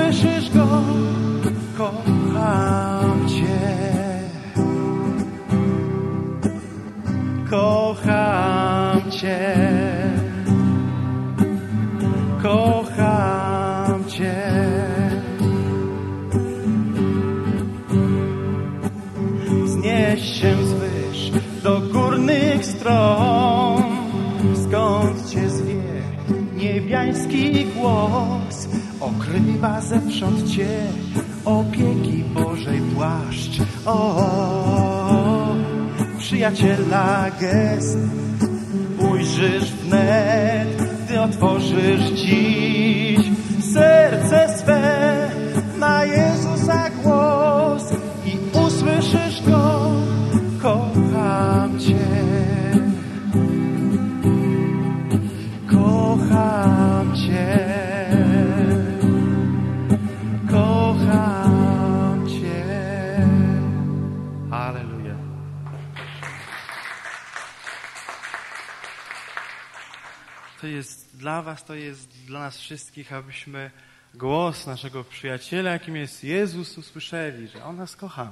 خامش دیکھ یہ اس کی سنچے اوکے کی پوشے باش اچھے لا گئی سر جی لابستیش گوس نہ